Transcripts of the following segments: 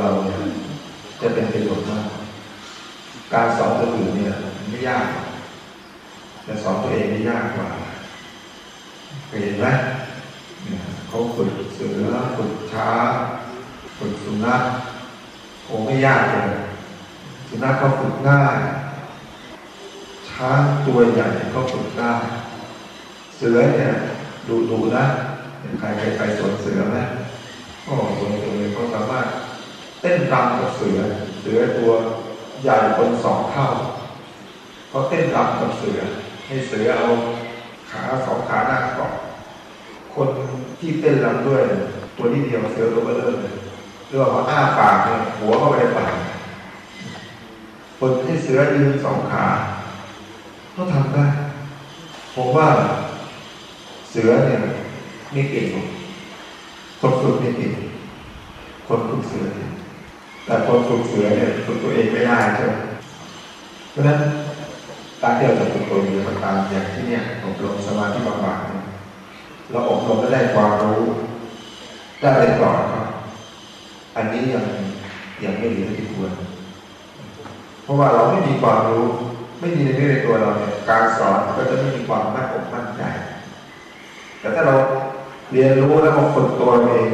เราเนี่ยจะเป็นประโยชน์มาก การสอนคนอื่นเนี่ยไม่ยาก แต่สอนตัวเองไม่ยากกว่าเห็นไหมเขาฝึกเสือฝึกช้าฝึกสุนัขโอ้ไม่ยากเลยสุนัขเขาฝึกง่าย ช้างตัวใหญ่เขาฝึกได้เสือเนี่ยดูดูนะใครเคยไปสวนเสือไหมก็สวนเสือเขาสามารถ เต้นรำกับเสือ เสือตัวใหญ่คนสองเท่าเขาเต้นรำกับเสือ ให้เสือเอาขาสองขาหน้าเกาะคนที่เต้นรำด้วย ตัวที่เดียวเสือตัวเบลอเลยเรื่องว่าอ้าปากเนี่ยหัวเข้าไปในปากคนที่เสือยืนสองขาเขาทำได้ผมว่าเสือเนี่ยไม่เก่งคนฝึกไม่เก่งคนฝึกเสือ แต่คนฝึกเสือเนี่ยฝึกตัวเองไม่ได้ใช่ไหมเพราะฉะนั้นการที่เราจะฝึกตัวเองมันตามอย่างที่เนี่ยอบรมสมาธิบำบัดเราอบรมแล้วได้ความรู้ได้อะไรก่อนครับอันนี้ยังยังไม่ดีเท่าที่ควร เพราะว่าเราไม่มีความรู้ ไม่มีในนี้ในตัวเราเนี่ยการสอนก็จะไม่มีความมั่นอกมั่นใจ แต่ถ้าเราเรียนรู้แล้วมาฝึกตัวเอง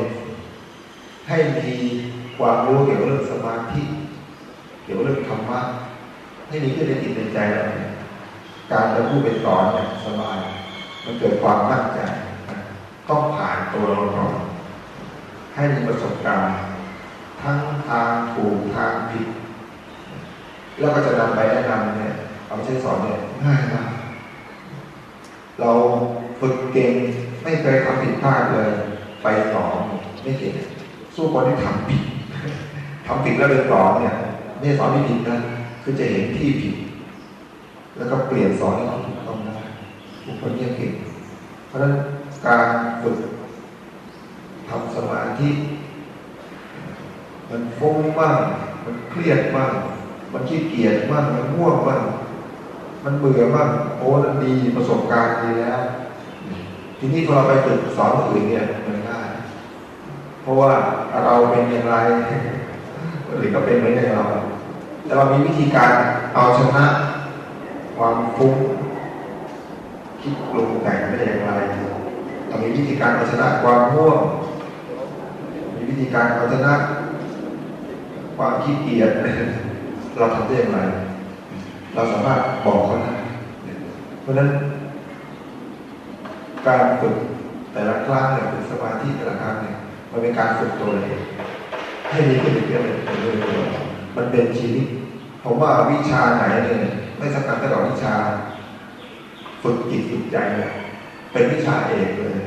ให้มี ความรู้เกี่ยวกับเรื่องสมาธิเกี่ยวกับเรื่องธรรมะให้มีขึ้นในจิตในใจเราเนี่ยการจะพูดเป็นสอนเนี่ยสบาย มันเกิดความมั่นใจต้องผ่านตัวเราก่อนให้มีประสบการณ์ ทั้งทางถูกทางผิด แล้วก็จะนำไปแนะนำเนี่ยเอาใช้สอนเนี่ยง่ายมากเราฝึกเก่งไม่เคยทำผิดพลาดเลย ไปสอนไม่เก่งสู้คนที่ทำผิด ทำผิดแล้วไปสอนเนี่ยไม่สอนไม่ผิดนะคือจะเห็นที่ผิด แล้วก็เปลี่ยนสอนให้ถูกต้องได้ทุกคนเนี่ยเก่งเพราะฉะนั้นการฝึกทำสมาธิมันฟุ้งบ้างมันเครียดบ้างมันขี้เกียจบ้างมันง่วงบ้างมันเบื่อบ้างโอ้มันดีประสบการณ์ดีแล้ว ทีนี้พอเราไปฝึกสอนคนอื่นเนี่ยมันง่ายเพราะว่าเราเป็นอย่างไร คนอื่นก็เป็นเหมือนอย่างเรา แต่เรามีวิธีการเอาชนะ ความฟุ้งคิดปรุงแต่งได้อย่างไรเรามีวิธีการเอาชนะความง่วงมีวิธีการเอาชนะ ความขี้เกียจเราทำได้อย่างไร เราสามารถบอกเขาได้เพราะฉะนั้น การฝึกแต่ละครั้งเนี่ยฝึกสมาธิแต่ละครั้งเนี่ยมันเป็นการฝึกตัวเอง ให้มีขึ้นเรื่อยๆเรื่อยมันเป็นชีวิตผมว่าวิชาไหนเนี่ยไม่สำคัญเท่ากับวิชาฝึกจิตฝึกใจเนี่ยเป็นวิชาเอกเลย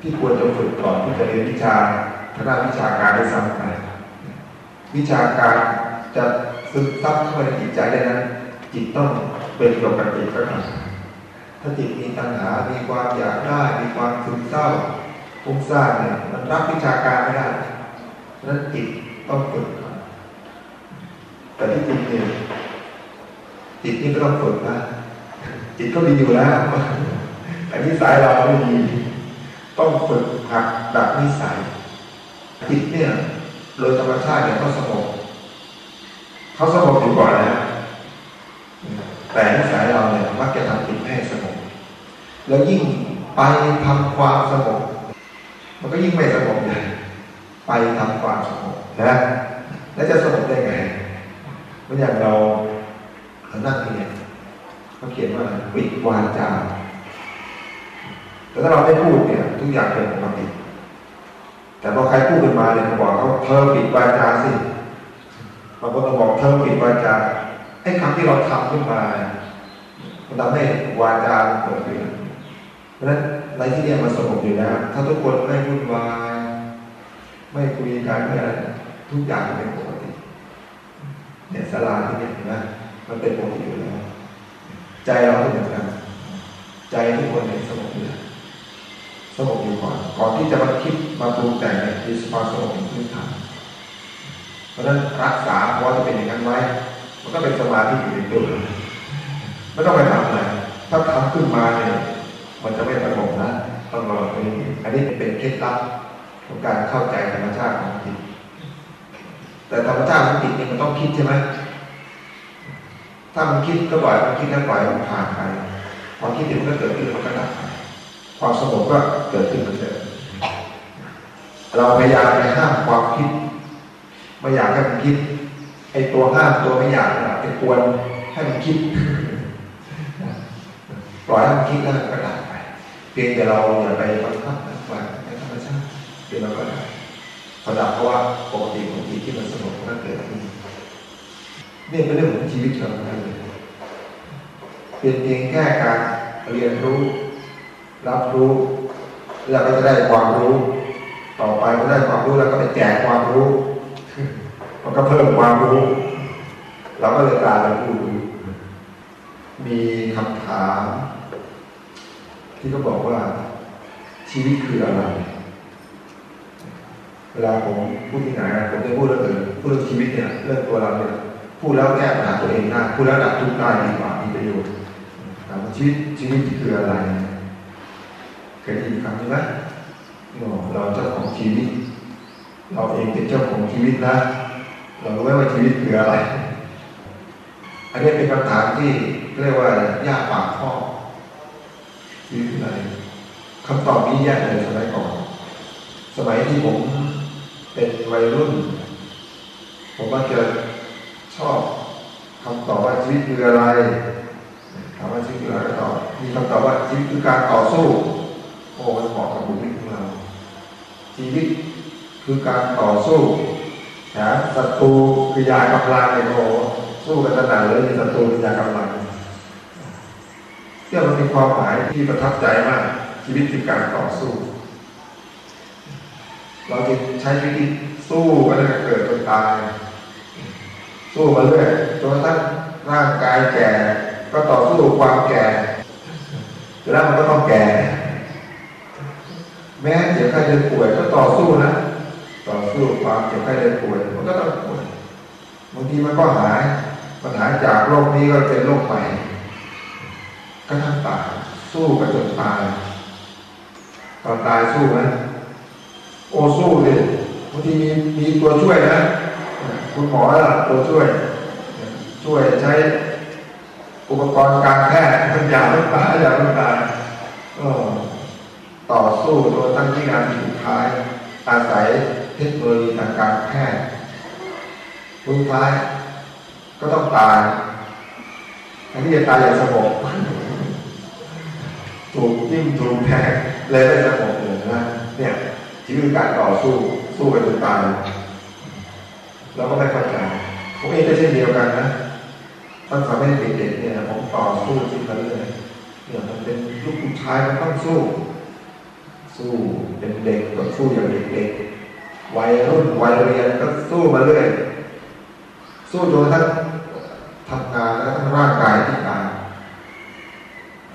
ที่ควรจะฝึกก่อนที่จะเรียนวิชาทางด้านวิชาการได้ซ้ำไปวิชาการจะซึมซับเข้าไปในจิตใจได้นั้นจิตต้องเป็นปกติก็ได้ถ้าจิตมีตัณหา มีความอยากได้ มีความซึมเศร้าฟุ้งซ่านเนี่ยมันรับวิชาการไม่ได้ นั้นจิตต้องฝึกแต่ที่จริงเนี่ยจิตนี่ก็ต้องฝึกนะจิตก็ดีอยู่แล้วแต่นิสัยเราไม่ดีต้องฝึกหักดับนิสัยจิตเนี่ยโดยธรรมชาติเนี่ยเขาสงบเขาสงบอยู่ก่อนแล้วแต่นิสัยเราเนี่ยมักจะทำจิตไม่ให้สงบแล้วยิ่งไปทำความสงบมันก็ยิ่งไม่สงบเลย ไปทำความสงบนะแล้วจะสงบได้ไงเมื่ออย่างเราเรานั่งเนี่ยเขาเขียนว่าปิดวาจาแต่ถ้าเราไม่พูดเนี่ย ทุกอย่างเป็นปกติแต่พอใครพูดขึ้นมาเนี่ยบอกเขาเธอปิดวาจาสิบางคนก็บอกเธอปิดวาจาไอ้คำที่เราทำขึ้นมามันทำให้วาจาเปิดขึ้นเพราะฉะนั้นในที่นี้มันสงบอยู่แล้ว ถ้าทุกคนไม่วุ่นวาย ไม่คุยกันไม่อะไรทุกอย่างเป็นปกติ เนี่ยสลาที่เนี่ยเห็นไหมมันเป็นปกติอยู่แล้ว ใจเราก็เหมือนกันใจทุกคนเนี่ยสงบอยู่สงบอยู่ก่อน ก่อนที่จะมาคิดมาปรุงแต่งเนี่ยมีความสงบเป็นพื้นฐานเพราะฉะนั้นรักษาเพราะจะเป็นอย่างนั้นไว้มันก็เป็นสมาธิอยู่ในตัวไม่ต้องไปทำอะไรถ้าทำขึ้นมาเนี่ยมันจะไม่สงบนะต้องรอไปอันนี้เป็นเคล็ดลับ ของการเข้าใจธรรมชาติของจิตแต่ธรรมชาติของจิตนี่มันต้องคิดใช่ไหมถ้ามันคิดก็ปล่อยมันคิดแล้วปล่อยมันผ่านไปความคิดเดี๋ยวมันก็เกิดขึ้นมันก็ดับไปความสงบก็เกิดขึ้นเหมือนเดิมเราพยายามไปห้ามความคิด ไม่อยากให้มันคิดไอ้ตัวห้ามตัวไม่อยากนะไอ้ควรให้มันคิดปล่อยให้มันคิดแล้วมันก็ดับไป เพียงแต่เราอย่าไปบังคับมัน ติเดี๋ยวมันก็ดับพอดับเพราะว่าปกติของจิตที่มันสงบมันก็เกิดขึ้นนี่เป็นเรื่องของชีวิตเราทั้งนั้นเลยเป็นเพียงแค่การเรียนรู้ รับรู้แล้วก็จะได้ความรู้ ต่อไปก็ได้ความรู้แล้วก็ไปแจกความรู้มันก็เพิ่มความรู้เราก็เลยกลายเป็นผู้รู้มีคำถาม ที่เขาบอกว่าชีวิตคืออะไร วลาผมพูดที่ไหนผมจะพูดเรื่องพูดเรื่องชีวิตเนี่ยเรื่องตัวเราเนี่ยพูดแล้วแก้ปัญหาตัวเองได้พูดแล้วดับทุกข์ได้ดีกว่ามีประโยชน์ถามว่าชีวิตชีวิตคืออะไรเคยได้ยินคำนี้ไหมเราเจ้าของชีวิต เราเองเป็นเจ้าของชีวิตนะเรารู้ไหมว่าชีวิตคืออะไร อันนี้เป็นคำถามที่เรียกว่ายากปากข้อชีวิตคืออะไรคำตอบนี้ยากเลยสมัยก่อน สมัยที่ผม เป็นวัยรุ่น ผมก็จะชอบคำตอบว่าชีวิตคืออะไรถามว่าชีวิตคืออะไรตอบมีคำตอบว่าชีวิตคือการต่อสู้ โอ้มันเหมาะกับบุคลิกของเรา ชีวิตคือการต่อสู้นะศัตรูคือยากำลังเนี่ยโอ้สู้กันขนาดเลยมีศัตรูคือยากำลังเนี่ยมันมีความหมายที่ประทับใจมาก ชีวิตคือการต่อสู้ เราจะใช้ชีวิตสู้กันตั้งแต่เกิดจนตาย สู้มาเรื่อยจนกระทั่งร่างกายแก่ ก็ต่อสู้ความแก่แล้วมันก็ต้องแก่ แม้เจ็บไข้เดินป่วยก็ต่อสู้นะต่อสู้ความเจ็บไข้เดินป่วยมันก็ต้องป่วยบางทีมันก็หายมันหาจากโรคนี้ก็เป็นโรคใหม่ก็ทั้งตายสู้กันจนตายตอนตายสู้ไหม โอสู้เลยบางทีมีมีตัวช่วยนะคุณหมอละตัวช่วย ช่วยใช้อุปกรณ์การแพทย์มันยาไม่ตายยาไม่ตายก็ต่อสู้จนตั้งที่งานสุดท้าย อาศัยเทคโนโลยีทางการแพทย์สุดท้ายก็ต้องตายอันนี้จะตายอย่างสงบถูกยิ่งถูกแทงเลยไม่สงบเลยนะเนี่ย ชีวิตการต่อสู้สู้ไปจนตายเราก็ไม่เข้าใจผมเองก็เช่นเดียวกันนะตั้งแต่เด็กๆเนี่ยผมต่อสู้ที่เขาเลยเนี่ยมันเป็นลูกผู้ชายมันต้องสู้ สู้เป็นเด็กก็สู้อย่างเด็กๆวัยรุ่นวัยเรียนก็สู้มาเรื่อยสู้จนทั้งทำงานแล้วทั้งร่างกายที่การ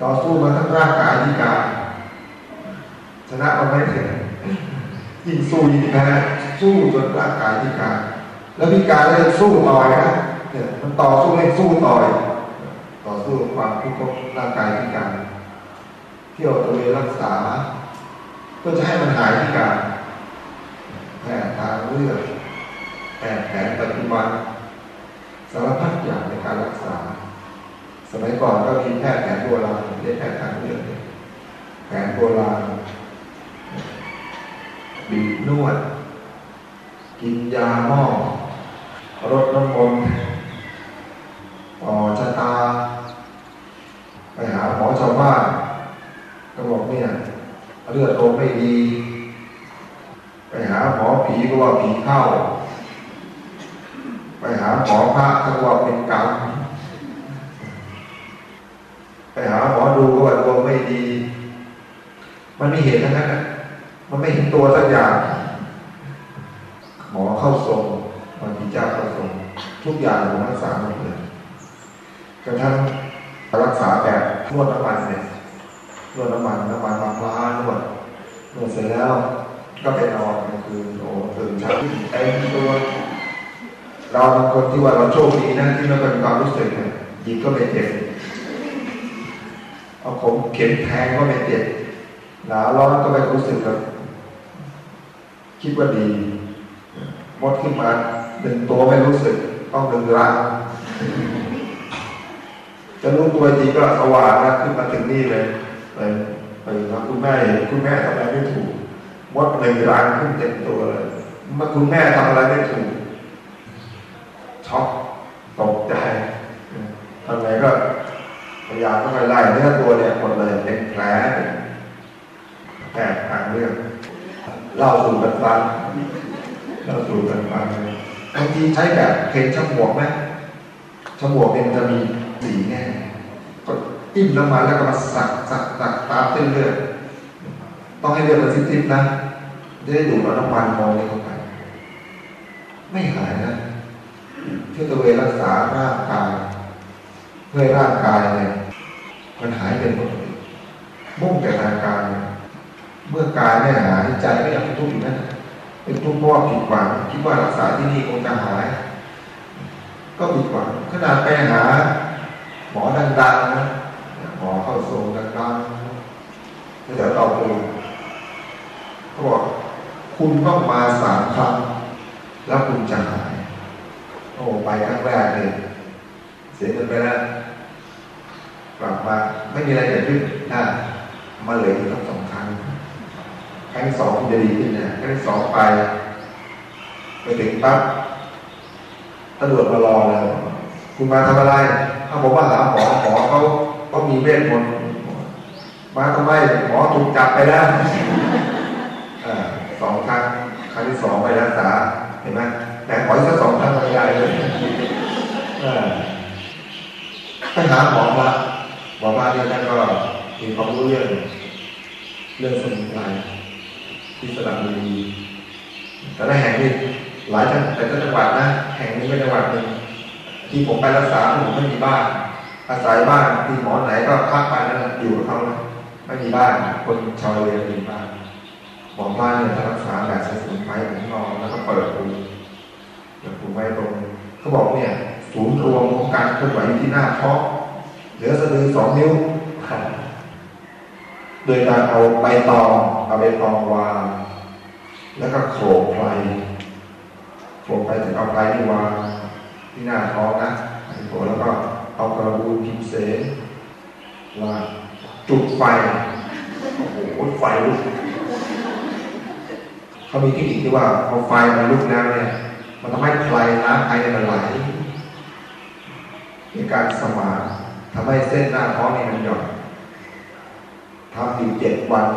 ต่อสู้มาทั้งร่างกายที่การชนะมาไม่ถึง ยิ่งสู้ยิ่งแพ้สู้จนร่างกายที่การ แล้วพิการก็จะสู้ต่อยนะเนี่ยมันต่อสู้ให้สู้ต่อยต่อสู้ความทุกข์ของร่างกายพิการเที่ยวตัวเองรักษาเพื่อจะให้มันหายพิการแพทย์ทางเลือกแพทย์แผนปัจจุบันสารพัดอย่างในการรักษา สมัยก่อนก็มีแพทย์แผนโบราณเรียกแพทย์ทางเลือกแผนโบราณ บีบนวด กินยาหม้อรดน้ำมนต์ต่อชะตา ไปหาหมอชาวบ้านก็บอกเนี่ยเลือดลมไม่ดี ไปหาหมอผีก็ว่าผีเข้า ไปหาหมอพระก็ว่าเป็นกรรมไปหาหมอดูก็ว่าดวงไม่ดี มันมีเหตุทั้งนั้น มันไม่เห็นตัวสักอย่าง หมอเข้าทรงบางทีเจ้าเข้าทรง ทุกอย่างผมรักษาหมดเลยกระทั่งรักษาแบบนวดน้ำมันเนี่ยนวดน้ำมันน้ำมันมะพร้าวนวดนวดเสร็จแล้ว ก็ไปนอนกลางคืนโอ้ตื่นเช้าเต็มตัวเราเป็นคนที่ว่าเราโชคดีนะที่เราเป็นความรู้สึกเนี่ยยิงก็ไม่เจ็บเอาผมเข็มแทงก็ไม่เจ็บหนาวร้อนก็ไม่รู้สึกแบบ คิดว่าดีมดขึ้นมาหนึ่งตัวไม่รู้สึก ต้องดึงรังจะรู้ตัวจริงก็สว่างนะขึ้นมาถึงนี่เลยไปไปนะคุณแม่เห็นคุณแม่ทำอะไรไม่ถูกมดหนึ่งรังขึ้นเต็มตัวเลยเมื่อคุณแม่ทำอะไรไม่ถูกช็อกตกใจทำไงก็พยายามก็ไปไล่เนื้อตัวเนี่ยหมดเลยเป็นแผลแผลทางเรื่อง เล่าสู่กันฟังเล่าสู่กันฟังบางทีใช้แบบเพลงฉมวกไหมฉมวกเป็นจะมีสีแง่ก็อิ่มน้ำมันแล้วก็มาสักสักสักตามเส้นเลือดต้องให้เลือดมันซิบๆนะจะได้ดูดเอาน้ำมันมองเข้าไปไม่หายนะที่ตัวเองรักษาร่างกาย เพื่อร่างกายเนี่ยมันหายเป็นปกติมุ่งแต่ร่างกาย เมื่อกายไม่หายใจก็ยังเป็นทุกข์อยู่นั่นเป็นทุกข์เพราะผิดหวังคิดว่ารักษาที่นี่คงจะหาย ก็ผิดหวังขนาดไปหา หมอดังๆนะหมอเข้าทรงดังๆแล้วเดี๋ยวเราดูเขาบอกคุณต้องมาสามครั้งแล้วคุณจะหาย โอ้ไปครั้งแรกเลยเสียเงินไปแล้วกลับมาไม่มีอะไรเกิดขึ้นนะมาเลืออีกต้องสอง ครั้งที่สองคุณจะดีขึ้นนะครั้งที่สองไปไปถึงปั๊บตำรวจมารอเลยคุณมาทำอะไรถ้าผมว่าหาหมอหมอเขาเขามีเวทมนต์มาทำไมหมอถูกจับไปแล้วสองครั้งครั้งที่สองไปรักษาเห็นไหมแต่ขออีกสักสองครั้งใหญ่เลยไปหาหมอมาหมอมาเนี่ยท่านก็มีความรู้เรื่องเรื่องสมุนไพร ที่สระบุรีแต่ละแห่งนี่หลายจังแต่ละจังหวัดนะแห่งนี้เป็นจังหวัดหนึ่งที่ผมไปรักษาผมไม่มีบ้าน อาศัยบ้านที่หมอไหนก็พักไปแล้วอยู่กับเขาไม่มีบ้านคนชาวเรือมีบ้านหมอบ้านเนี่ยรักษาแบบใช้สมุนไพรผมนอนแล้วก็เปิดปูเปิดปูไว้ตรงเขาบอกเนี่ยศูนย์รวมของการเคลื่อนไหวที่หน้าท้องเหลือสะดือสองนิ้ว โดยการเอาใบตองเอาใบตองวาง แล้วก็โขลกไพรโขลกไปถึงเอาไพรนี่วางที่หน้าท้องนะโขลแล้วก็เอากระบูพิมเสนวางจุดไฟโอ้โหไฟลุกเขามีเทคนิคที่ว่าพอไฟมันลุกแล้วเนี่ยมันทำให้ไฟน้ำไฟมันไหลมีการสมานทำให้เส้นหน้าท้องนี่มันหย่อน ทำอยู่เจ็ดวัน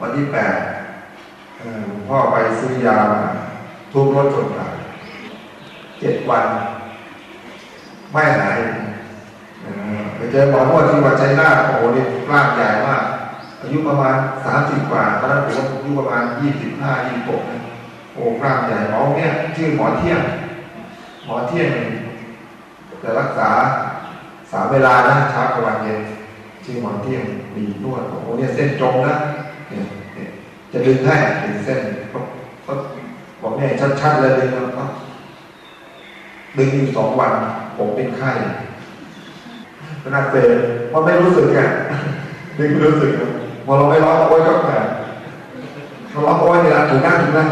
วันที่แปดพ่อไปซื้อยาทุกรถจนตายเจ็ดวัน ไม่หายไปเจอหมอนวดที่วัดชัยนาทโอ้โหนี่ร่างใหญ่มาก อายุประมาณสามสิบกว่าตอนนั้นผมอายุประมาณยี่สิบห้ายี่สิบหกโอ้ร่างใหญ่หมอเนี่ยชื่อหมอเที่ยงหมอเที่ยงจะรักษาสามเวลานะเช้ากับวันเย็น ชื่อหมอเที่ยงมีนวดโอ้โหเนี่ยเส้นตรงนะเนี่ยจะดึงให้ดึงเส้นก็บอกเนี่ชัดๆเลยดึงแล้วก็ดึงอยู่สองวัน ผมเป็นไข้ขนาดเจอพอไม่รู้สึกอะดึงไม่รู้สึกพอเราไม่ร้องโอ้ยก็แผลพอร้องโอ้ยเนี่ยถูกนั่งถูกนั่ง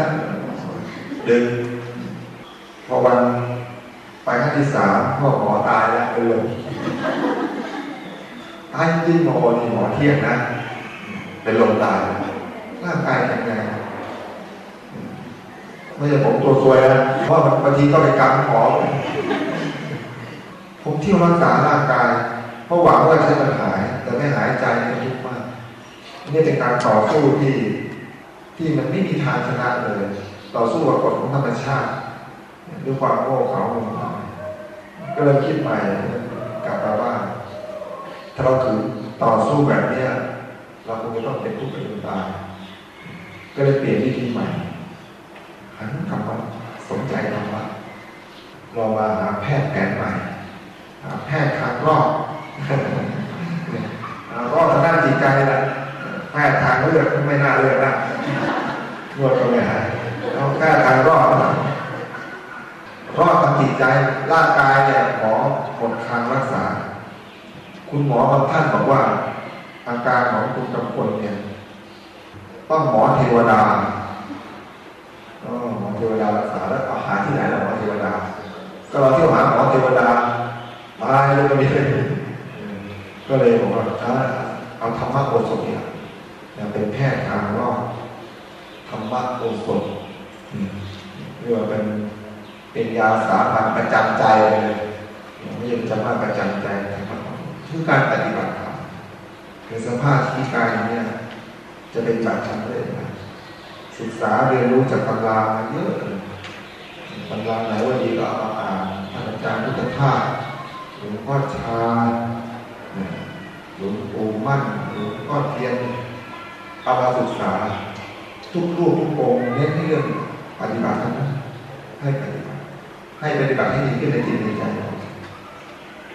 ดึงพอวันไปครั้งที่สามพ่อหมอตายแล้วเป็นลม ตายจริงหมอนี่หมอเที่ยงนะ เป็นลมตายร่างกายแข็งแรงไม่ใช่ผมตัวซวยนะเพราะบางทีก็ไปกำหมอผมเที่ยวรักษาร่างกายเพราะหวังว่าจะมันหาย แต่ไม่หายใจมันทุกข์มากนี่เป็นการต่อสู้ที่ที่มันไม่มีทางชนะเลยต่อสู้กับกฎของธรรมชาติด้วยความโง่เขลาก็เลยคิดใหม่กลับมา ถ้าเราถือต่อสู้แบบเนี้ยเราคงจะต้องเป็นทุกข์เป็นตายก็เลยเปลี่ยนวิธีใหม่หันกลับมาสนใจธรรมะเรามาหาแพทย์แผนใหม่แแพทย์ทางรอดรอดทางด้านจิตใจแหละแพทย์ทางเลือดไม่น่าเลือดนะนวดก็ไม่หายต้องแพทย์ทางรอดรอดทางจิตใจร่างกายเนี่ยหมอหมดทางรักษา คุณหมอบางท่านบอกว่า อาการของคุณกำพลเนี่ยต้องหมอเทวดาหมอเทวดารักษาแล้วอาหาที่ไหนล่ะหมอเทวดา ก็เราเที่ยวหาหมอเทวดาตายเลยก็มีเลยก็เลยบอกว่าเอาธรรมะโอสถเนี่ยเป็นแพทย์ทางรอดธรรมะโอสถเรียกว่าเป็นเป็นยาสามัญประจำใจเลยไม่ใช่จะมาประจำใจ คือการปฏิบัติธรรมคือสภาพที่กายเนี่ยจะเป็นจัดทำได้ศึกษาเรียนรู้จากตำรามาเยอะตำราไหนว่าดีก็เอามาอ่านท่านอาจารย์พุทธทาสหลวงพ่อชาหลวงปู่มั่นหลวงพ่อเทียนเอามาศึกษา ทุกรูปทุกองค์เน้นให้เรื่องปฏิบัติทั้งนั้นให้ปฏิบัติให้ปฏิบัติให้ดีขึ้นในจิตในใจ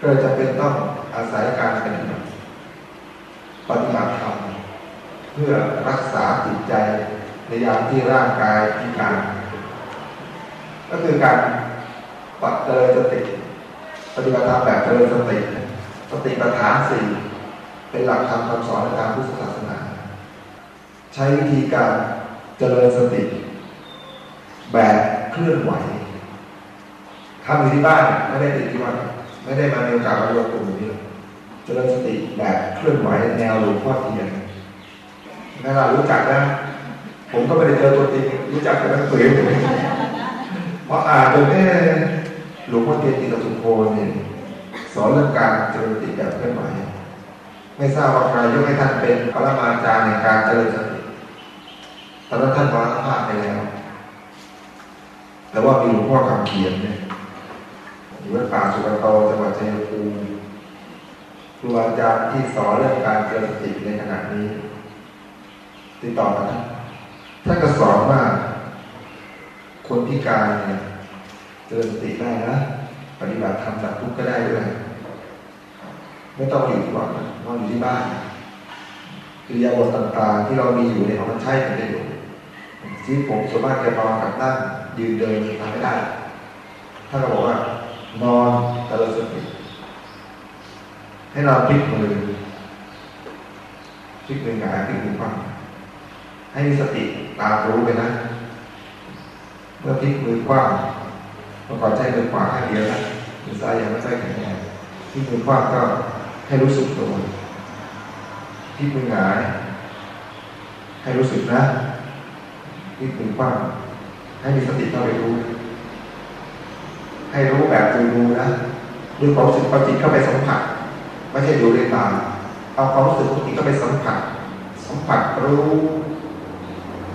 ก็จะเป็นต้อง อาศัยการปฏิบัติปฏิบัติธรรมเพื่อรักษาจิตใจในยามที่ร่างกายพิการ ก็คือการปัดเจริญสติปฏิบัติธรรมแบบเจริญสติ สติปัฏฐานสี่เป็นหลักธรรมคำสอนในทางพุทธศาสนา ใช้วิธีการเจริญสติ แบบเคลื่อนไหวทำอยู่ที่บ้านไม่ได้ติดที่วัดไม่ได้มาในโอกาสมารวมกลุ่มนี้เจริญสติแบบเคลื่อนไหวแนวหลวงพ่อเทียนแม่เรารู้จักนะ ผมก็ไม่ได้เจอตัวจริงรู้จักแต่หนังสือเพราะอ่านจนแม่หลวงพ่อเทียนติตสุโภเนี่ยสอนเรื่องการเจริญสติแบบเคลื่อนไหวไม่ทราบว่าใครยกให้ท่านเป็นปรมาจารย์ในการเจริญสติตอนนั้นท่านมรณภาพไปแล้ว แต่ว่ามีหลวงพ่อคำเขียนเนี่ยอยู่วัดป่าสุกโตจังหวัดชัยภูมิ ครูอาจารย์ที่สอนเรื่องการเจริญสติในขณะนี้ ติดต่อมาท่านก็สอนว่า คนพิการเนี่ยเจริญสติได้นะปฏิบัติทำจากทุกข์ก็ได้ด้วยไม่ต้องอยู่ที่วัดนอนอยู่ที่บ้านกิริยาบทต่างๆ ที่เรามีอยู่ในของมันใช้กันได้อยู่ชีวิตผมส่วนมากจะนอนกับนั่งยืนเดินทำไม่ได้ท่านก็บอกว่านอนเจริญสติ ให้นอนพลิกมือพลิกมือหงายพลิกมือคว่ำให้มีสติตามรู้ไปนะ เมื่อพลิกมือคว่ำเมื่อก่อนใช้มือขวาข้างเดียวนะมือซ้ายยังไม่ค่อยแข็งแรงพลิกมือคว่ำก็ให้รู้สึกตัวพลิกมือหงายให้รู้สึกนะพลิกมือคว่ำให้มีสติเข้าไปรู้ให้รู้แบบดูดูนะด้วยความรู้สึกความจิตเข้าไปสัมผัส ไม่ใช่ดูด้วยตาเอาความรู้สึกของจิตเข้าไปสัมผัส สัมผัสรู้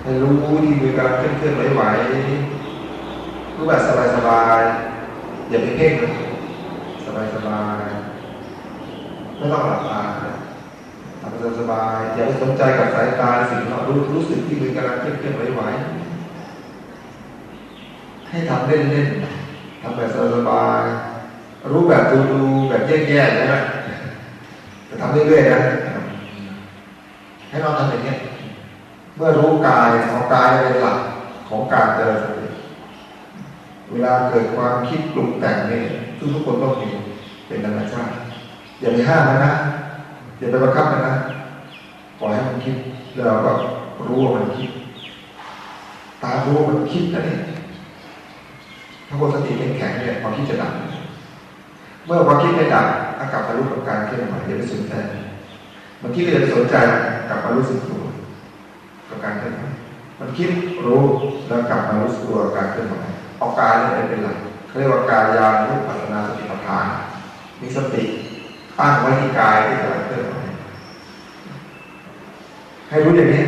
ให้รู้ที่มือกำลังเคลื่อนเคลื่อนไหวไหวรู้แบบสบายสบายอย่าไปเพ่งสบายสบายไม่ต้องหลับตาทำสบายอย่าไปสนใจกับสายตาสิ่งเรารู้รู้สึกที่มือกำลังเคลื่อนเคลื่อนไหวไหวให้ทำเล่นเล่นทำแบบสบายรู้แบบดูดูแบบแย่ๆนะ จะทำเรื่อยๆนะให้เราทำอย่างนี้เมื่อรู้กายของกายเป็นหลักของการเจริญสติเวลาเกิดความคิดปรุงแต่งนี่ทุกทุกคนต้องมีเป็นธรรมชาติอย่าไปห้ามมันนะอย่าไปบังคับมันนะปล่อยให้มันคิดแล้วเราก็รู้ว่ามันคิด ตารู้ว่ามันคิดนะนี่ถ้าคนสติเป็นแข็งเนี่ยความคิดจะดับเมื่อความคิดไม่ดับ อากลับมารู้กับการเคลื่อนไหวอย่าไปสนใจมันคิดเลยไปสนใจกลับมารู้สึกตัวกับการเคลื่อนไหวมันคิดรู้แล้วกลับมารู้สึกตัวการเคลื่อนไหวเอากายนี่เป็นหลักเขาเรียกว่ากายานุปัสนาสติปัฏฐานมีสติตั้งไว้ที่กายที่กำลังเคลื่อนไหวให้รู้อย่างนี้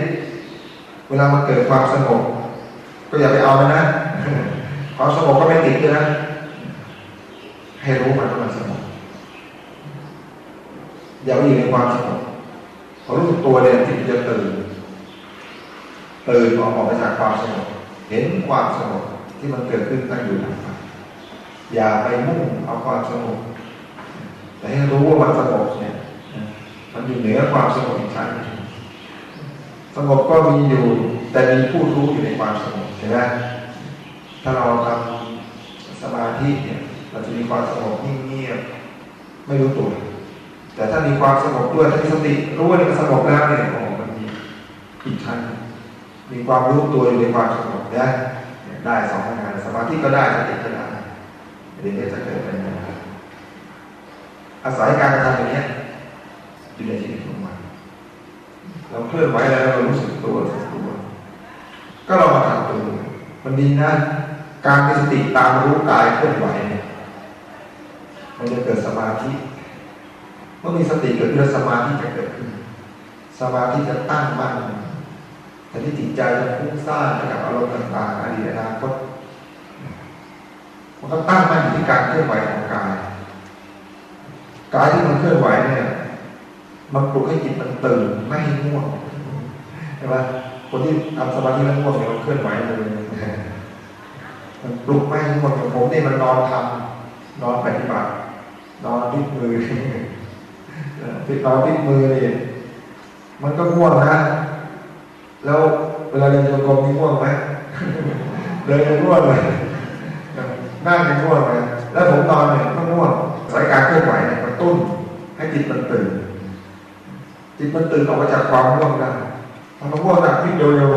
เวลามันเกิดความสงบก็อย่าไปเอามันนะความสงบก็ไม่ติดด้วยนะให้รู้มันว่ามันสงบ อย่าไปอยู่ในความสงบพอรู้สึกตัวเนี่ยจิตจะตื่นตื่นออกมาจากความสงบเห็นความสงบที่มันเกิดขึ้นตั้งอยู่หลังไปอย่าไปมุ่งเอาความสงบแต่ให้รู้ว่ามันสงบเนี่ยมันอยู่เหนือความสงบอีกชั้นสงบก็มีอยู่ แต่มีผู้รู้อยู่ในความสงบใช่ไหมถ้าเราทำสมาธิเนี่ยเราจะมีความสงบนิ่งเงียบไม่รู้ตัว แต่ถ้ามีความสงบด้วยถ้ามีสติรู้ว่ามันสงบแล้วเนี่ยโอ้มันมีอีกชั้นมีความรู้ตัวอยู่ในความสงบได้ได้สองงานสมาธิก็ได้สติก็ได้เดี๋ยวจะเกิดเป็นอย่างไรอาศัยการกระทำอย่างนี้อยู่ในชีวิตของมันเราเคลื่อนไหวแล้วเรารู้สึกตัวรู้สึกตัวก็เรามาทำตัวมันดีนะการมีสติตามรู้กายเคลื่อนไหวเนี่ยมันจะเกิดสมาธิ มื่อมีสติเกิดขึ้นสมาธิจะเกิดขึ้นสมาธิจะตั้งมั่นแต่ที่จิตใจจะพุ่งซ่านไปกับอารมณ์ต่างๆอดีตอนาคตมันก็ตั้งมั่นอยู่ที่การเคลื่อนไหวของกายกายที่มันเคลื่อนไหวเนี่ยมันปลุกให้จิตมันตื่นไม่ให้ง่วงใช่ไหมคนที่ทำสมาธิแล้วง่วงเนี่ยมันเคลื่อนไหวเลยมันปลุกไม่ให้ง่วงอย่างผมเนี่ยมันนอนทำนอนปฏิบัตินอนพิกมือ พิกนอนพิกมือเนี่ยมันก็ง่วงนะ แล้วเวลาเรียนโยกมนี่ง่วงไหมเลยง่วงเลยนั่งง่วงเลยแล้วผมนอนเนี่ยก็ง่วงสายการเคลื่อนไหวเนี่ยกระตุ้น ให้จิตมันตื่นจิตมันตื่นออกมาจากความง่วงได้ทำมาง่วงหนักพิกเร็ว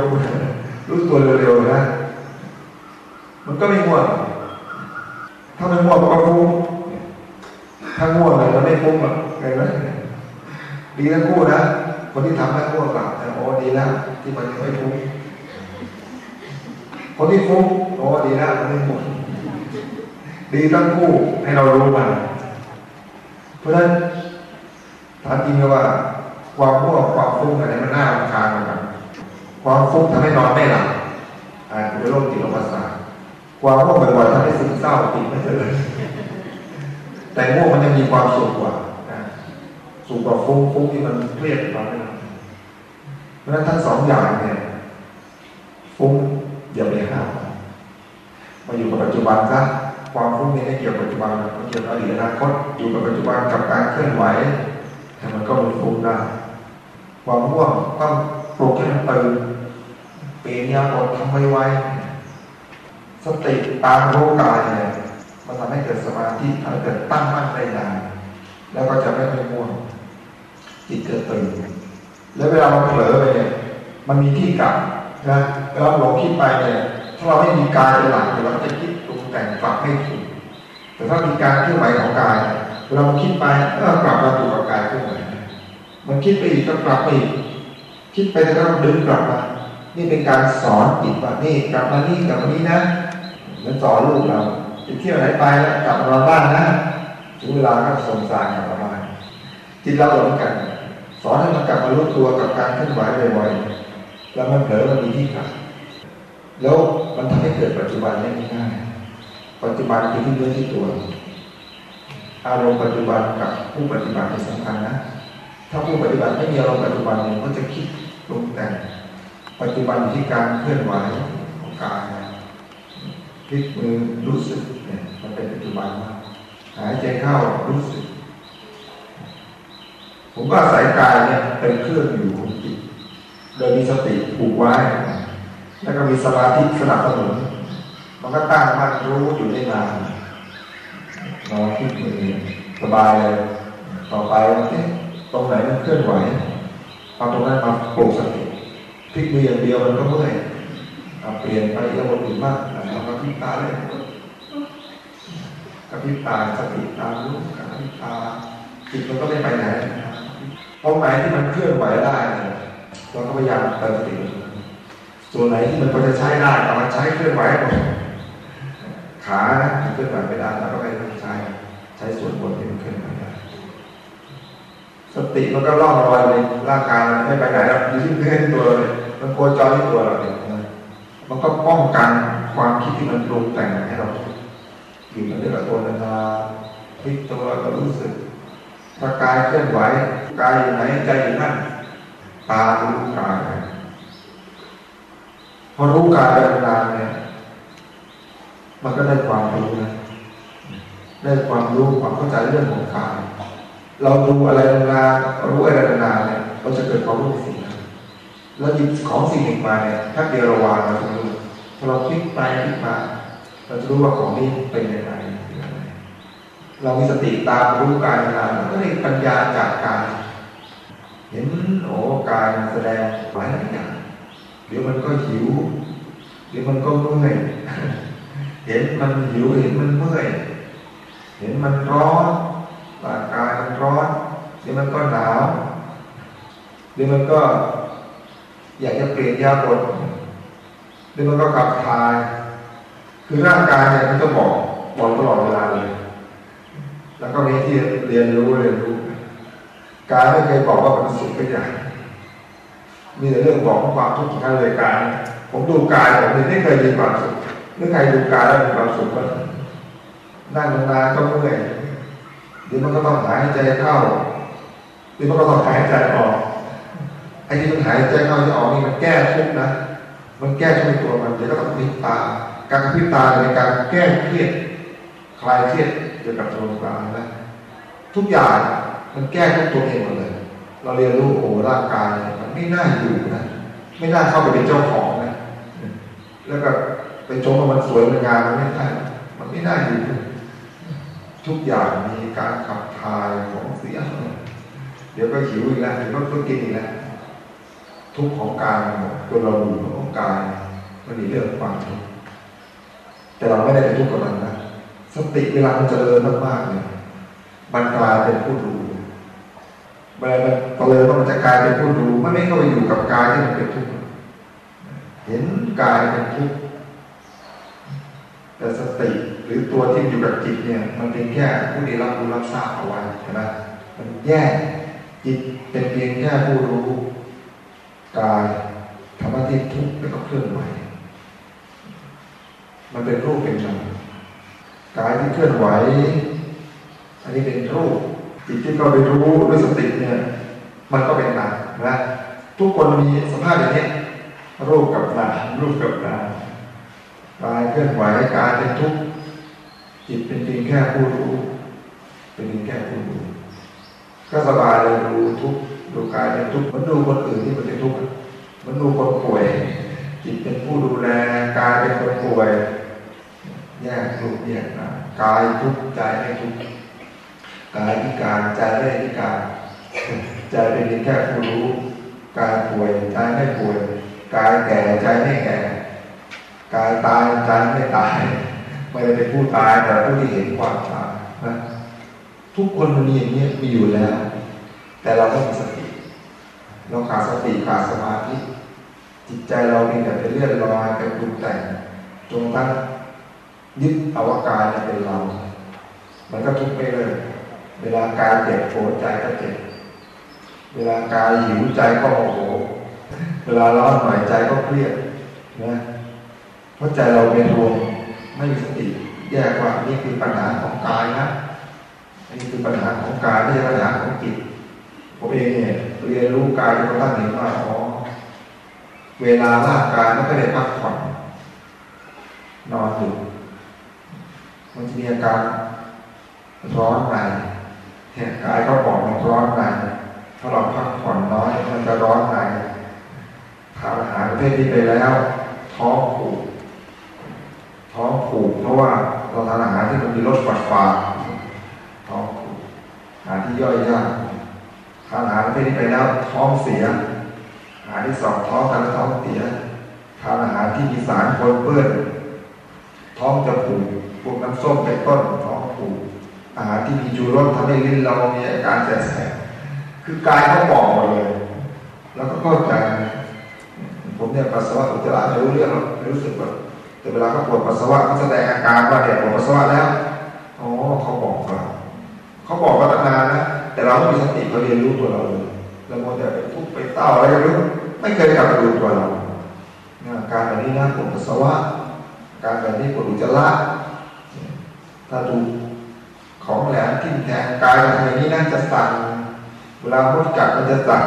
ๆรู้ตัวเร็วๆนะมันก็ไม่ง่วงถ้ามันง่วงก็ฟุ้งถ้าง่วงเลยมันไม่ฟุ้งหรอก เห็นไหมดีทั้งคู่นะคนที่ทำให้ง่วงหลับโอ้ดีแล้วที่มันไม่ฟุ้งคนที่ฟุ้งโอ้ดีแล้วมันไม่ง่วงดีทั้งคู่ให้เรารู้มันเพราะฉะนั้นถามจริงว่า ความง่วงความฟุ้งอะไรมันน่ารำคาญกันความฟุ้งทำให้นอนไม่หลับอาจจะเป็นโรคจิตประสาทความง่วงบ่อยๆทำให้ซึมเศร้าติดไม่เจริญแต่ง่วงมันยังมีความสุขกว่า สุขกว่าฟุ้งฟุ้งที่มันเครียดเราไม่เพราะฉะนั้นทั้งสองอย่างเนี่ยฟุ้งอย่าไปห้ามมาอยู่กับปัจจุบันซะความฟุ้งนี่ไม่เกี่ยวกับปัจจุบันมันเกี่ยวกับอดีตอนาคตอยู่กับปัจจุบันกับการเคลื่อนไหวแต่มันก็มันฟุ้งได้ความง่วงต้องปลุกให้มันตื่นเปลี่ยนยาบททำไวๆสติตามรู้กายเนี่ยมันทำให้เกิดสมาธิทำให้เกิดตั้งมั่นได้นานแล้วก็จะไม่ค่อยง่วง จิตเกิดตื่นแล้วเวลาเราเผลอไปเนี่ยมันมีที่กลับนะเวลาหลงคิดไปเนี่ยถ้าเราไม่มีกายเป็นหลักเราจะคิดปรุงแต่งกลับไม่ถูกแต่ถ้ามีการเคลื่อนไหวของกายเวลาคิดไปก็กลับมาดูกับกายเคลื่อนไหวมันคิดไปอีกก็กลับไปอีกคิดไปแล้วก็ดึงกลับมานี่เป็นการสอนจิตว่านี่กลับมานี่กลับมานี้นะมันสอนลูกเราไปเที่ยวไหนไปแล้วกลับมาบ้านนะถึงเวลาก็สงสารกลับมาบ้านจิตเราเหมือนกัน สอนให้มันกลับมารู้ตัวกับการเคลื่อนไหวบ่อยๆแล้วมันเผลอมันมีที่กลับแล้วมันทำให้เกิดปัจจุบันได้ง่ายปัจจุบันคือที่เนื้อที่ตัว อารมณ์ปัจจุบันกับผู้ปฏิบัติเป็นสำคัญนะ ถ้าผู้ปฏิบัติไม่มีอารมณ์ปัจจุบันเนี่ยก็จะคิดปรุงแต่งปัจจุบันอยู่ที่การเคลื่อนไหวของกายพลิกมือรู้สึกเนี่ยมันเป็นปัจจุบันมากหายใจเข้ารู้สึก ผมก็อาศัยกายเนี่ยเป็นเครื่องอยู่ของจิตโดยมีสติผูกไว้ แล้วก็มีสมาธิสนับสนุนมันก็ตั้งมั่นรู้อยู่ได้นานนอนที่มือสบายเลยต่อไปตรงไหนมันเคลื่อนไหวเอาตรงนั้นมาปลุกสติพลิกมืออย่างเดียวมันก็เมื่อยเปลี่ยนไประบบอื่นบ้างเอามาพิจารณาเลยกระพริบตาสติตามรู้กระพริบตาจิตมันก็ไม่ไปไหน ตรงไหนที่มันเคลื่อนไหวได้เราก็พยายามเติมสติส่วนไหนที่มันพอจะใช้ได้เอามาใช้เคลื่อนไหวหมดขาเคลื่อนไหวไม่ได้เราก็ไม่ต้องใช้ใช้ส่วนบนที่มันเคลื่อนไหวได้สติมันก็ล่องลอยในร่างกายไม่ไปไหนแล้วอยู่ที่เพื่อนตัวเลยมันโคจรที่ตัวเราเองมันก็ป้องกันความคิดที่มันปรุงแต่งให้เราอยู่กับเรื่องตัวนาพลิกตัวก็รู้สึก ถ้ากายเคลื่อนไหวกายอยู่ไหนใจอยู่นั่นตารู้กายพอรู้กายไปนานเนี่ย มันก็ได้ความรู้นะได้ความรู้ความเข้าใจเรื่องของกายเราดูอะไรนานรู้อะไรนานเนี่ยเราจะเกิดความรู้สิ่งนั้นแล้วหยิบของสิ่งหนึ่งมาเนี่ยถ้าเดียวระวางเราจะรู้พอเราพลิกไปพลิกมาเราจะรู้ว่าของนี้เป็นยังไง เรามีสติตามรู้กายนานเราก็ได้ปัญญาจากกายเห็นโอ้กายแสดงหลายอย่างเดี๋ยวมันก็หิว เดี๋ยวมันก็เมื่อยเห็นมันหิวเห็นมันเมื่อยเห็นมันร้อนร่างกายมันร้อนเดี๋ยวมันก็หนาวเดี๋ยวมันก็อยากจะเปลี่ยนยาบทเดี๋ยวมันก็ขับทาย คือร่างกายเนี่ยมันก็บอกบอกตลอดเวลาเลย แล้วก็มีที่เรียนรู้เรียนรู้ กายไม่เคยบอกว่ามันสุขไปอย่างมีแต่เรื่องบอกความทุกข์ทั้งเลยกายผมดูกายผมไม่เคยมีความสุขเมื่อใครดูกายแล้วมีความสุขก็นั่งนานก็เมื่อยเดี๋ยวมันก็ต้องหายใจเข้าเดี๋ยวมันก็ต้องหายใจออกไอ้ที่มันหายใจเข้าจะออกนี่มันแก้ทุกข์นะ มันแก้ทุกตัวมันเดี๋ยวก็ต้องพิตา การพิตาในการแก้เครียดคลายเครียด เกี่ยวกับดวงตานะทุกอย่างมันแก้ทุกตัวเองหมดเลย เราเรียนรู้โอ้ร่างกายมันไม่น่าอยู่นะไม่น่าเข้าไปเป็นเจ้าของนะ แล้วก็ไปชมว่ามันสวยมันงามมันไม่ใช่มันไม่น่าอยู่ทุกอย่างมีการขับถ่ายของเสียเดี๋ยวก็หิวอีกแล้วเดี๋ยวก็ต้องกินอีกแล้วทุกของกายตัวเราอยู่ของกายมันมีเรื่องความทุกข์แต่เราไม่ได้ไปทุกข์กับมันนะ สติเวลามันเจริญมากๆเนี่ยมันกลายเป็นผู้ดูเวลามันเจริญมันจะกลายเป็นผู้ดูมันไม่เข้าไปอยู่กับกายที่มันเป็นทุกข์เห็นกายเป็นทุกข์แต่สติหรือตัวที่อยู่กับจิตเนี่ย มันเป็นแค่ผู้ที่รับรู้รับทราบเอาไว้ใช่ไหมมันแยกจิตเป็นเพียงแค่ผู้รู้กายทำหน้าที่ทุกข์แล้วก็เคลื่อนไหวมันเป็นรูปเป็นนาม กายที่เคลื่อนไหว อันนี้เป็นรูปจิตที่เราไปรู้ด้วยสติเนี่ยมันก็เป็นนามนะทุกคนมีสภาพอย่างนี้รูปกับนามรูปกับนามกายเคลื่อนไหวกายเป็นทุกข์จิตเป็นเพียงแค่ผู้รู้ เป็นเพียงแค่ผู้รู้ก็สบายเลยดูทุกข์ดูกายเป็นทุกข์มันดูคนอื่นที่มันเป็นทุกข์มันดูคนป่วย จิตเป็นผู้ดูแลกายเป็นคนป่วย แยกรูปแยกนามกายทุกข์ใจไม่ทุกข์กายพิการใจไม่พิการใจเป็นแค่ผู้รู้กายป่วยใจไม่ป่วยกายแก่ใจไม่แก่กายตายใจไม่ตายไม่ได้เป็นผู้ตายแต่ผู้ที่เห็นความตายนะทุกคนมันมีอย่างนี้มีอยู่แล้ว แต่เราต้องมีสติเราขาดสติขาดสมาธิจิตใจเราเองแต่เป็นเลื่อนลอยเป็นปรุงแต่งจงตั้ง ยึดอวกายเป็นเรา มันก็ทุกข์ไปเลย เวลากายเจ็บโผใจก็เจ็บ เวลากายหิวใจก็โมโห เวลาร้อนหน่อยใจก็เครียดนะเพราะใจเราเป็นรวมไม่มีสติ แยกว่านี่คือปัญหาของกายนะนี่คือปัญหาของกายไม่ใช่ปัญหาของจิตผมเองเนี่ยเรียนรู้กายจนกระทั่งเห็นว่าอ๋อเวลาร่างกายไม่ได้พักผ่อนนอนอยู่ มันจะมีอาการร้อนในแห่กายก็บอกมันร้อนในถ้าเราพักผ่อนน้อยมันจะร้อนในทานอาหารประเภทนี้ไปแล้ว ท้องผูกท้องผูกเพราะว่าเราทานอาหารที่มันมีรสฝาดฝาท้องผูกอาหารที่ย่อยยากทานอาหารประเภทนี้ไปแล้ว ท้องเสียอาหารที่สองท้องกันท้องเสียทานอาหารที่มีสารปนเปื้อน ท้องจะผูกพวกน้ำส้มเป็นต้นท้องผูกอาหารที่มีจูรสทำให้ลิ้นเรามีอาการแสบคือกายเขาบอกหมดเลย แล้วก็เข้าใจผมเนี่ยปัสสาวะอุจจาระรู้เรื่องรู้สึกแบบแต่เวลาเขาปวดปัสสาวะเขาแสดงอาการว่าเนี่ยปวดปัสสาวะแล้วอ๋อเขาบอกเราเขาบอกว่าตั้งนานนะแต่เราไม่มีสติเราเรียนรู้ตัวเราเลยเราโมแต่ไปทุกไปเต้าอะไรก็รู้ไม่เคยกลับมาดูตัวเราการแบบนี้นะปวดปัสสาวะ การแบบนี้ปวดอุจจาระถ้าดูของแหลมทิ่มแทงกายแบบนี้น่าจะสั่นเวลามดกัดมันจะสั่น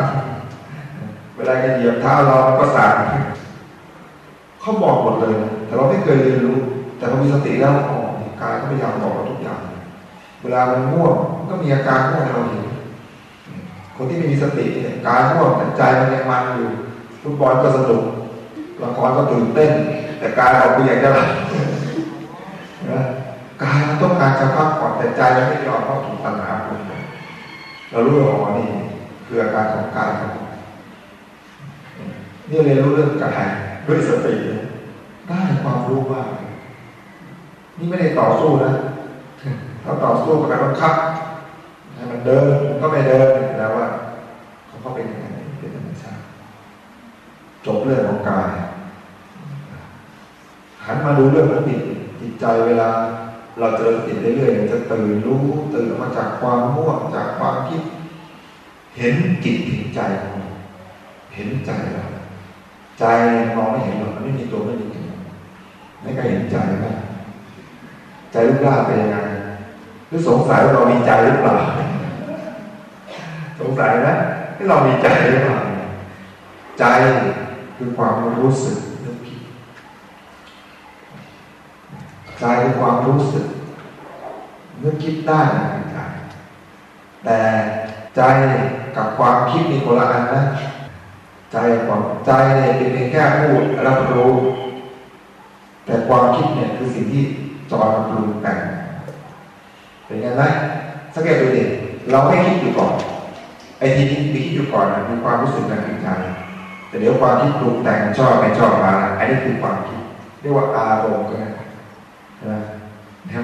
เวลาจะเหยียบเท้าเราก็สั่นเขาบอกหมดเลย แต่เราไม่เคยเรียนรู้ แต่พอมีสติแล้วอ๋อกายก็พยายามบอกเราทุกอย่าง เวลามันง่วงก็มีอาการง่วงเราเห็นคนที่ไม่มีสติเนี่ยกายง่วงแต่ใจมันยังมันอยู่ฟุตบอลก็สนุกละครก็ตื่นเต้น แต่กายเราเบียดจะหลับกายมันต้องการจะพักผ่อนแต่ใจมันไม่ยอมเพราะถูกตัณหาปรุงเรารู้ว่าอ๋อนี่คืออาการของกายนี่เรียนรู้เรื่องกายด้วยสติได้ความรู้ว่า นี่ไม่ได้ต่อสู้นะถ้าต่อสู้กับการบังคับให้มันเดินมันก็ไม่เดินแล้วว่าเขาก็เป็นอย่างไรเป็นธรรมชาติจบเรื่องของกาย หันมาดูเรื่องของจิตจิตใจเวลา เราเจริญจิตเรื่อยๆจะตื่นรู้ตื่นมาจากความม่วงจากความคิด เห็นจิตเห็นใจของเราเห็นใจเราใจมองไม่เห็นหรอกไม่มีตัวไม่มีตัวไม่เคยเห็นใจไหมใจรูปร่างเป็นยังไงหรือสงสัยว่าเรามีใจหรือเปล่าสงสัยนะที่เรามีใจหรือเปล่าใจคือความรู้สึกนึกคิด ใจคือความรู้สึกนึกคิดได้ในใจแต่ใจกับความคิดมีคนละอันนะใจความใจเนี่ยเป็นเพียงแค่พูดรับรู้ แต่ความคิดเนี่ยคือสิ่งที่จอยปรุงแต่งเป็นไงไหมสังเกตดูดิเราไม่คิดอยู่ก่อนไอ้ที่มีคิดอยู่ก่อนคือความรู้สึกในใจแต่เดี๋ยวความคิดปรุงแต่งชอบไม่ชอบมาอันนี้คือความคิด เรียกว่าอารมณ์ก็ได้ นะ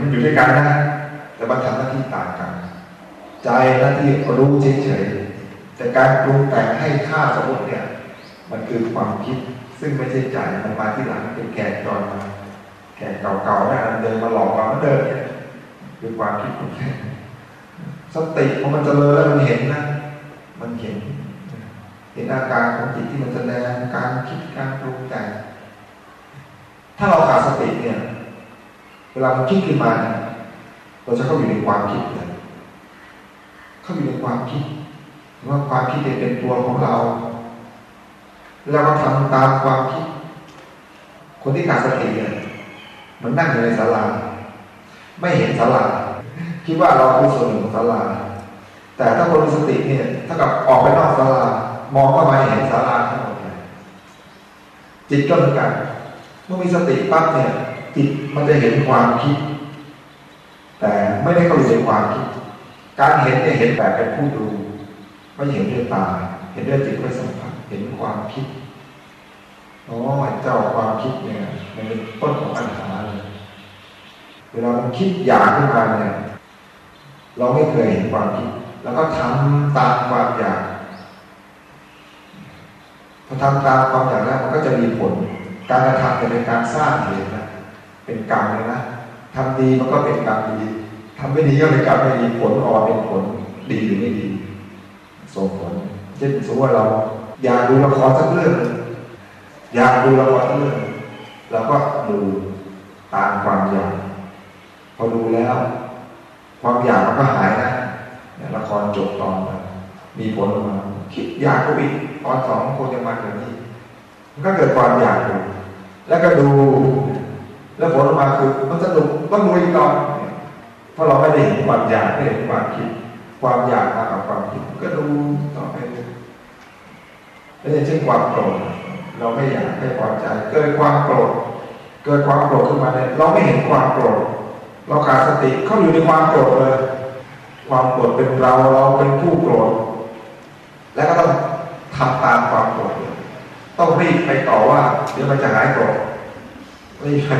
มันอยู่ด้วยกันนะแต่มันทำหน้าที่ต่างกัน ใจหน้าที่รู้เฉยๆแต่การปรุงแต่งให้ค่าสมมติเนี่ย มันคือความคิดซึ่งไม่ใช่ใจมันมาที่หลังเป็นแกนจอนมาแกนเก่าๆนะเดินมาหลอกเราเดินเนี่ยคือความคิดของแค่สติพอมันจเจริญแล้วมันเห็นนะมันเห็นเห็นอาการของจิตที่มันแสดงการคิดการปรุงแต่งถ้าเราขาดสติเนี่ย วลามันคิดขึ้นมาเราจะเข้าอยู่ในความคิดเลยเข้าอยู่ในความคิดว่าความคิดเป็นตัวของเราแล้วก็ทำตามความคิด คนที่ขาดสติเนี่ยมันนั่งอยู่ในศาลาไม่เห็นศาลาคิดว่าเราคือส่วนหนึ่งของศาลาแต่ถ้าคนมีสติเนี่ยถ้ากับออกไปนอกศาลามองเข้ามาเห็นศาลาทั้งหมดเลยจิตก็เหมือนกันเมื่อมีสติปั๊บเนี่ย จิตมันจะเห็นความคิด แต่ไม่ได้เข้าไปในความคิด การเห็นเนี่ยเห็นแบบเป็นผู้ดู ไม่เห็นด้วยตา เห็นด้วยจิตไม่สัมผัสเห็นความคิดอ๋อเจ้าความคิดเนี่ยมันเป็นต้นของปัญหาเลยเวลามันคิดอยากขึ้นมาเนี่ยเราไม่เคยเห็นความคิด แล้วก็ทำตามความอยากพอทำตามความอยากแล้วมันก็จะมีผล การกระทำจะเป็นการสร้างเหตุนะ เป็นกรรมเลยนะทำดีมันก็เป็นกรรมดีทำไม่ดีก็เป็นกรรมไม่ดีผลออกเป็นผลดีหรือไม่ดีส่งผลเช่นสมมติว่าเรา อยากดูละครสักเรื่องอยากดูละครสักเรื่องเราก็ดูตามความอยากพอดูแล้ว ความอยากมันก็หายนะละครจบตอนมีผลออกมาคิดอยากก็อีกตอนสองคนจะมาแบบนี้มันก็เกิดความอยากอยู่แล้วก็ดู แล้วผลออกมาคือมันสนุกต้องดูอีกตอนเพราะเราไม่ได้เห็นความอยากไม่เห็นความคิด ความอยากมากับความคิดก็ดูต่อไปแล้วอย่างเช่นความโกรธเราไม่อยากไม่พอใจเกิดความโกรธเกิดความโกรธขึ้นมาเนี่ยเราไม่เห็นความโกรธเราขาดสติเข้าอยู่ในความโกรธเลย ความโกรธเป็นเราเราเป็นผู้โกรธแล้วก็ต้องทำตามความโกรธต้องรีบไปต่อว่าเดี๋ยวมันจะหายโกรธ รีบไป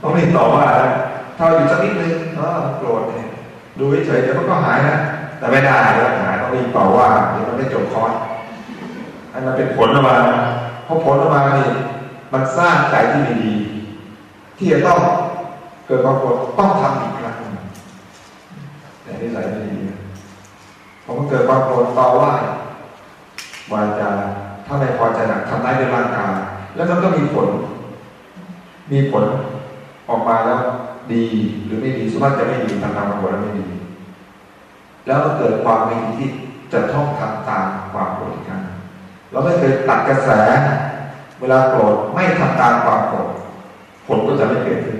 ต้องรีบต่อว่าแล้วถ้าอยู่สักนิดนึงเออโกรธเนี่ยดูเฉยๆเดี๋ยวมันก็หายนะแต่ไม่ได้แล้วหายต้องรีบต่อว่าเดี๋ยวมันไม่จบคอร์สให้มันเป็นผลออกมาเพอผลออกมานี่มันสร้างใจที่ไม่ดี ที่จะต้องเกิดความโกรธต้องทำอีกครั้งแต่นิสัยไม่ดีพอมันเกิดความโกรธต่อว่าวาจาถ้าไม่พอใจหนักทำร้ายในร่างกายแล้วมันก็มีผล มีผลออกมาแล้วดีหรือไม่ดีสุภาพจะไม่ดีทำตามความโกรธแล้วไม่ดี แล้วก็เกิดความไม่ดีที่จะต้องทำตามความโกรธกครั้งเราไม่เคยตัดกระแส เวลาโกรธไม่ทำตามความโกรธผลก็จะไม่เกิดขึ้น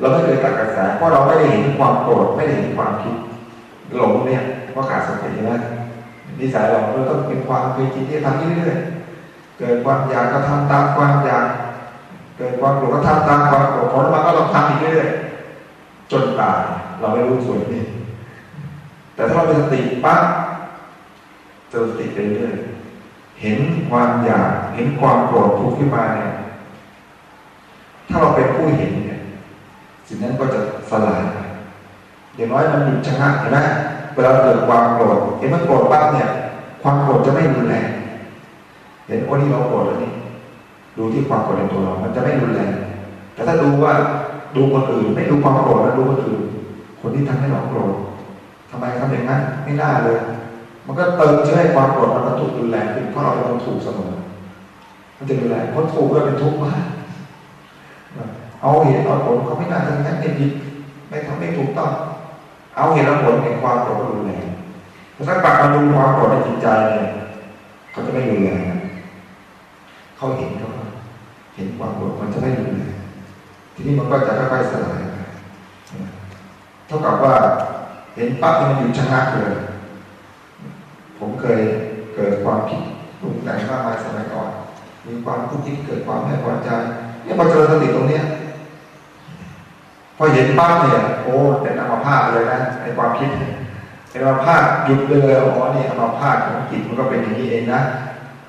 เราไม่เคยตัดกระแส เพราะเราไม่ได้เห็นความโกรธไม่ได้เห็นความคิดหลงเนี่ยเพราขาดสตินะนิสัยเราเราต้องเป็นความเคยคิดที่ทำเรื่อยๆเกิดความอยากก็ทำตามความอยาก เกิดความโกรธก็ทำตามความโกรธผลมาก็ต้องทำอีกเรื่อยๆจนตายเราไม่รู้ส่วนนี้ แต่ถ้าเราเป็นสติปั๊บเจอสติไปเรื่อยเห็นความอยาก เห็นความโกรธทุกขึ้นมาเนี่ยถ้าเราเป็นผู้เห็นเนี่ยสิ่งนั้นก็จะสลายอย่างน้อยมันหยุดชะงักเห็นไหมเวลาเกิดความโกรธเห็นมันโกรธปั๊บเนี่ย ความโกรธจะไม่รุนแรงเห็นว่านี่เราโกรธแล้วนี่ ดูที่ความโกรธในตัวเรา มันจะไม่รุนแรง แต่ถ้าดูว่าดูคนอื่น ไม่ดูความโกรธแล้วดูคนอื่น คนที่ทำให้เราโกรธทำไมทำอย่างนั้นไม่น่าเลย มันก็เติมเชื้อให้ความโกรธมันถูกรุนแรงขึ้นเพราะเราเป็นคนถูกเสมอ มันจะรุนแรงเพราะถูกก็เป็นทุกข์มากเอาเหตุเอาผลเขาไม่น่าทำนั้นไม่ผิดไม่ทำไม่ถูกต้อง เอาเหตุเอาผลในความโกรธรุนแรงถ้ากลับมาดูความโกรธในจิตใจเนี่ยเขาจะไม่รุนแรงเขาเห็นเขา เห็นความโกรธมันจะไม่รุนแรงทีนี้มันก็จะค่อยๆสลายเท่ากับว่าเห็นปั๊บมันอยู่ชะงักเลยผมเคยเกิดความคิดปรุงแต่งมากมายสมัยก่อน มีความคุกคิดเกิดความไม่พอใจเนี่ยพอเจอสติตรงเนี้ยพอเห็นปั๊บเนี่ย โอ้เป็นอัมพาตเลยนะในความคิดเป็นอัมพาตหยุดเลยอ๋อนี่อัมพาตของจิตมันก็เป็นอย่างนี้เองนะ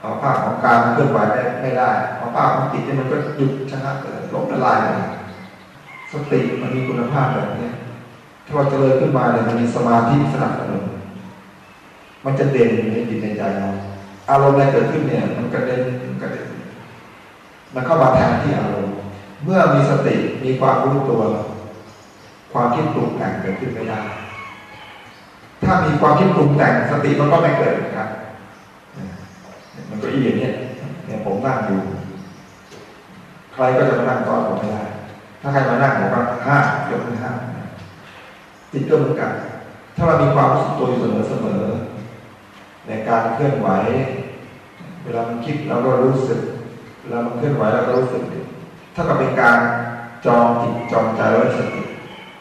เอัมพาตของการเคลื่อนไหวได้ไม่ได้เอัมพาตของจิตเนี่มันก็หยุดชนะเลยล้มละลายสติมันมีคุณภาพแบบนี้ถ้าเราเจริญขึ้นมาเนี่ยมันมีสมาธิสนับสนุนมันจะเด่นในจิตในใจเราอารมณ์อะไรเกิดขึ้นเนี่ย มันกระเด็นมันกระเด็นมันเข้ามาแทนที่อารมณ์เมื่อมีสติมีความรู้ตัว ความคิดปรุงแต่งเกิดขึ้นไม่ได้ ถ้ามีความคิดปรุงแต่งสติมันก็ไม่เกิดครับ มันก็อีอย่างนี้เนี่ยผมนั่งอยู่ ใครก็จะมานั่งตอนผมไม่ได้ ถ้าใครมานั่งผมก็ห้ายกมือห้าจิตก็เหมือนกัน ถ้าเรามีความรู้สึกตัวอยู่เสมอเสมอในการเคลื่อนไหว เวลามันคิดเราก็รู้สึกเวลามันเคลื่อนไหวเราก็รู้สึกถ้ากับเป็นการจองจิตจองใจไว้สติ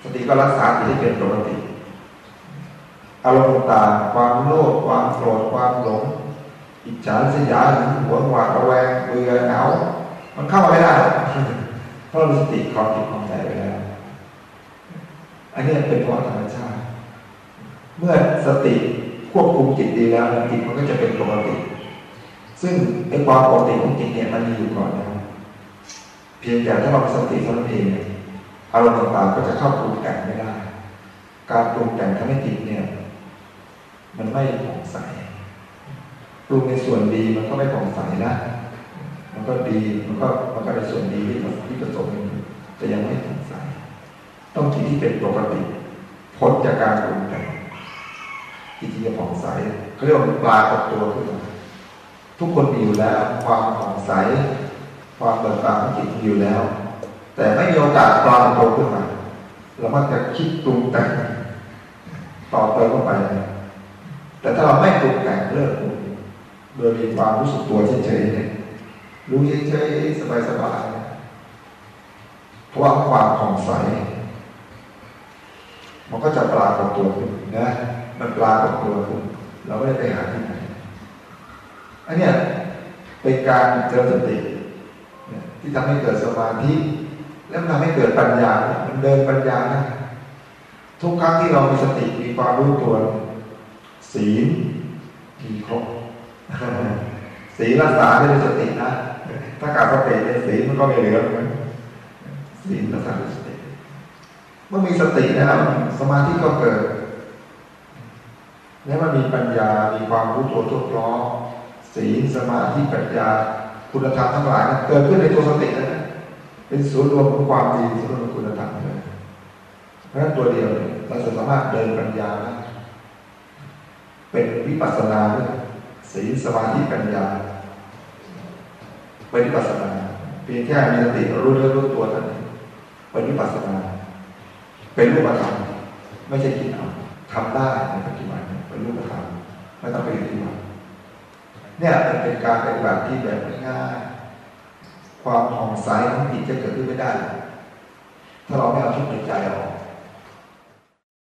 สติก็รักษาจิตให้เป็นปกติอารมณ์ต่างความโลภความโกรธความหลง อิจฉาสยาหรือหัวหวาดระแวงเบื่อเหงา มันเข้ามาไม่ได้เพราะเราสติคลองจิตคลองใจไปแล้วอันนี้เป็นเพราะธรรมชาติ เมื่อสติควบคุมจิตดีแล้วจิตมันก็จะเป็นปกติ ซึ่งไอ้ความปกติของจิตเนี่ยมันมีอยู่ก่อนนะเพียงแต่ถ้าเราสติเท่านั้นเองอารมณ์ต่างๆก็จะเข้าปรุงแต่งไม่ได้ การปรุงแต่งทำให้จิตเนี่ย มันไม่ผ่องใส ปรุงในส่วนดีมันก็ไม่ผ่องใสนะมันก็ดีมันก็มันก็ในส่วนดีที่ที่ผสมแต่ยังไม่ผ่องใสต้องจิตที่เป็นปกติพ้นจากการปรุงแต่งจิตที่จะผ่องใสเขาเรียกว่าปลาตกตัวขึ้นมาทุกคนมีอยู่แล้ว ความผ่องใส ความเบิกบานของจิตมีอยู่แล้ว แต่ไม่มีโอกาสปลอมตัวขึ้นมาเรามักจะคิดปรุงแต่งต่อเติมเข้าไป แต่ถ้าเราไม่ปรุงแต่งเลิก โดยมีความรู้สึกตัวเฉยๆรู้เฉยๆสบายๆเพราะว่าความผ่องใส มันก็จะปลากฏตัวขึ้นนะมันปลากฏตัวขึ้นเราไม่ได้ไปหาที่ไหนอันนี้เป็นการเจริญสติที่ทำให้เกิดสมาธิแล้วทำให้เกิดปัญญา มันเดินปัญญานะทุกครั้งที่เรามีสติมีความรู้ตัวศีลมีครบ ศีลรักษาด้วยสตินะ ถ้าขาดสติในศีลมันก็ไม่เหลือเหมือนศีลรักษาด้วยสติ เมื่อมีสตินะครับ สมาธิก็เกิด แล้วมันมีปัญญา มีความรู้ตัวทุกล้อศีลสมาธิปัญญา คุณธรรมทั้งหลายเกิดขึ้นในตัวสตินะเป็นศูนย์รวมของความดีศูนย์รวมของคุณธรรมเลยเพราะฉะนั้นตัวเดียวเราสามารถเดินปัญญาเป็นวิปัสสนาด้วย ศีลสมาธิปัญญาเป็นวิปัสนาเพียงแค่มีสติรู้เรื่องรู้ตัวเท่านั้นเป็นวิปัสนา เป็นรูปธรรมไม่ใช่คิดเอาทำได้ในปัจจุบันเป็นรูปธรรมไม่ต้องไปที่วัดเนี่ยมันเป็นการปฏิบัติที่แบบง่ายความผ่องใสของจิตจะเกิดขึ้นไม่ได้ ถ้าเราไม่เอาทุกข์ในใจออก